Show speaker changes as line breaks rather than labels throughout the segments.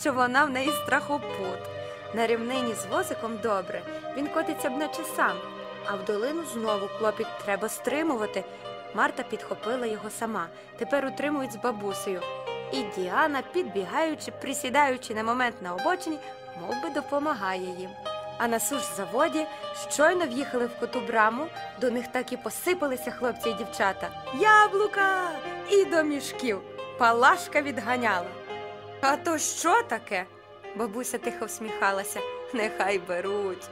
що вона в неї страхопут. На рівнині з возиком добре, він котиться б наче сам, а в долину знову клопіт треба стримувати. Марта підхопила його сама, тепер утримують з бабусею. І Діана, підбігаючи, присідаючи на момент на обочині, мов би допомагає їм. А на сушзаводі щойно в'їхали в коту браму, до них так і посипалися хлопці і дівчата. Яблука! І до мішків. Палашка відганяла. А то що таке? Бабуся тихо всміхалася. Нехай беруть.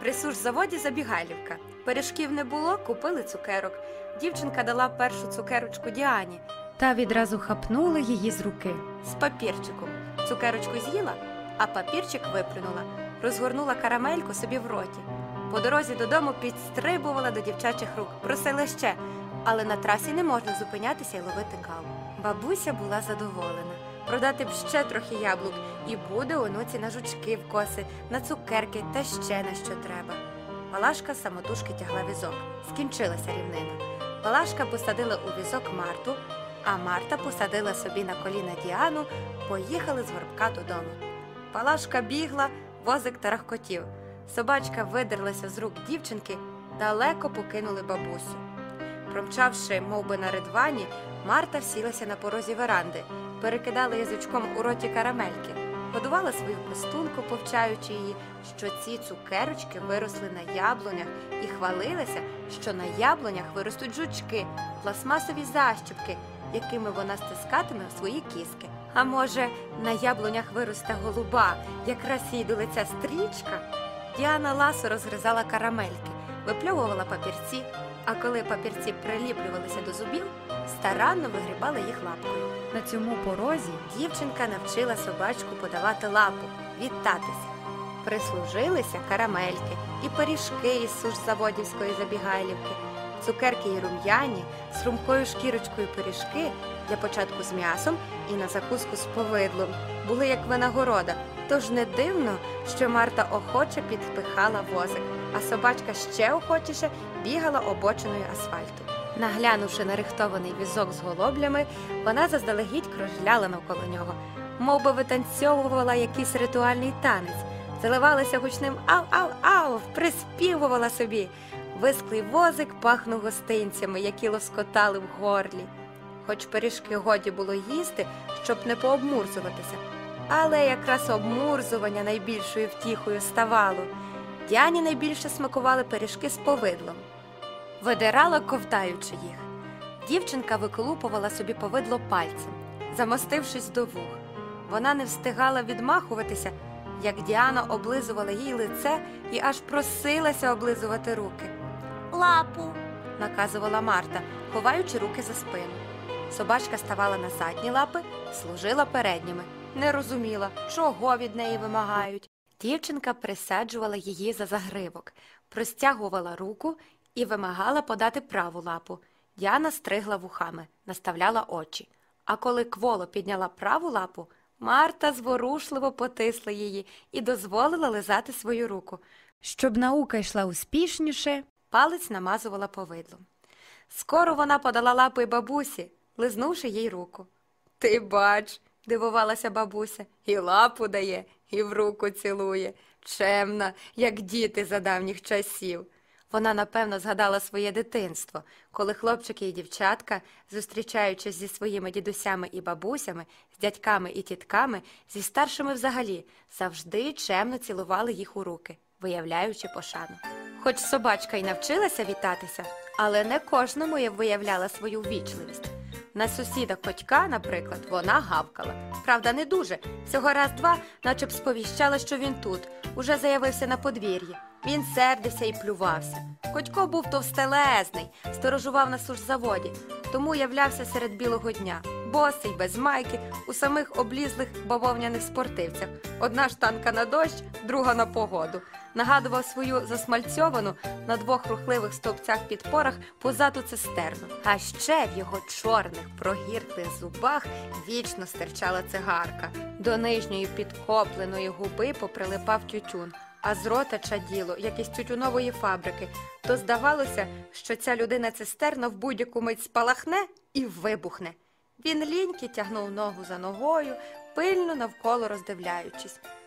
При сушзаводі забігайлівка. Пиріжків не було, купили цукерок. Дівчинка дала першу цукерочку Діані. Та відразу хапнула її з руки з папірчиком. Цукерочку з'їла, а папірчик виплюнула, розгорнула карамельку собі в роті. По дорозі додому підстрибувала до дівчачих рук, просила ще, але на трасі не можна зупинятися і ловити каву. Бабуся була задоволена. Продати б ще трохи яблук, і буде онуці на жучки в коси, на цукерки та ще на що треба. Палашка самотужки тягла візок. Скінчилася рівнина. Палашка посадила у візок Марту, а Марта посадила собі на коліна Діану, поїхали з горбка додому. Палашка бігла, возик тарахкотів. Собачка видерлася з рук дівчинки, далеко покинули бабусю. Промчавши, мов би, на ридвані, Марта всілася на порозі веранди, перекидала язичком у роті карамельки, годувала свою пестунку, повчаючи її, що ці цукерочки виросли на яблунях, і хвалилася, що на яблунях виростуть жучки, пластмасові защіпки, якими вона стискатиме в свої кіски. А може, на яблунях виросте голуба, якраз їй до лиця стрічка? Діана ласо розгризала карамельки, випльовувала папірці, а коли папірці приліплювалися до зубів, старанно вигрібала їх лапкою. На цьому порозі дівчинка навчила собачку подавати лапу, вітатися. Прислужилися карамельки і пиріжки із сушзаводівської забігайлівки, цукерки і рум'яні, з хрумкою шкірочкою пиріжки для початку з м'ясом і на закуску з повидлом були як винагорода. Тож не дивно, що Марта охоче підпихала возик, а собачка ще охочіше бігала обочиною асфальту. Наглянувши на рихтований візок з голоблями, вона заздалегідь кружляла навколо нього, мов би витанцьовувала якийсь ритуальний танець, заливалася гучним ав-ав-ав, приспівувала собі. Висклий возик пахнув гостинцями, які лоскотали в горлі. Хоч пиріжки годі було їсти, щоб не пообмурзуватися. Але якраз обмурзування найбільшою втіхою ставало. Діані найбільше смакували пиріжки з повидлом. Видирала, ковтаючи їх. Дівчинка виколупувала собі повидло пальцем, замостившись до вух. Вона не встигала відмахуватися, як Діана облизувала їй лице і аж просилася облизувати руки.
Лапу.
наказувала Марта, ховаючи руки за спину. Собачка ставала на задні лапи, служила передніми. Не розуміла, чого від неї вимагають. Дівчинка присаджувала її за загривок, простягувала руку і вимагала подати праву лапу. Діана стригла вухами, наставляла очі. А коли кволо підняла праву лапу, Марта зворушливо потисла її і дозволила лизати свою руку. Щоб наука йшла успішніше, палець намазувала повидлом. Скоро вона подала лапи бабусі, лизнувши їй руку. Ти бач, дивувалася бабуся, і лапу дає, і в руку цілує. Чемна, як діти за давніх часів. Вона, напевно, згадала своє дитинство, коли хлопчики і дівчатка, зустрічаючись зі своїми дідусями і бабусями, з дядьками і тітками, зі старшими взагалі, завжди чемно цілували їх у руки, виявляючи пошану. Хоч собачка й навчилася вітатися, але не кожному я виявляла свою ввічливість. На сусіда Котька, наприклад, вона гавкала. Правда, не дуже. Всього раз-два, наче б сповіщала, що він тут, уже заявився на подвір'ї. Він сердився і плювався. Котько був товстелезний, сторожував на сушзаводі, тому являвся серед білого дня, босий, без майки, у самих облізлих бавовняних спортивцях. Одна штанка на дощ, друга на погоду. Нагадував свою засмальцьовану на двох рухливих стовпцях підпорах позату цистерну. А ще в його чорних прогірклих зубах вічно стирчала цигарка. До нижньої підкопленої губи поприлипав тютюн а з рота чаділо, як із тютюнової фабрики, то здавалося, що ця людина цистерна в будь-яку мить спалахне і вибухне. Він ліньки тягнув ногу за ногою, пильно навколо роздивляючись.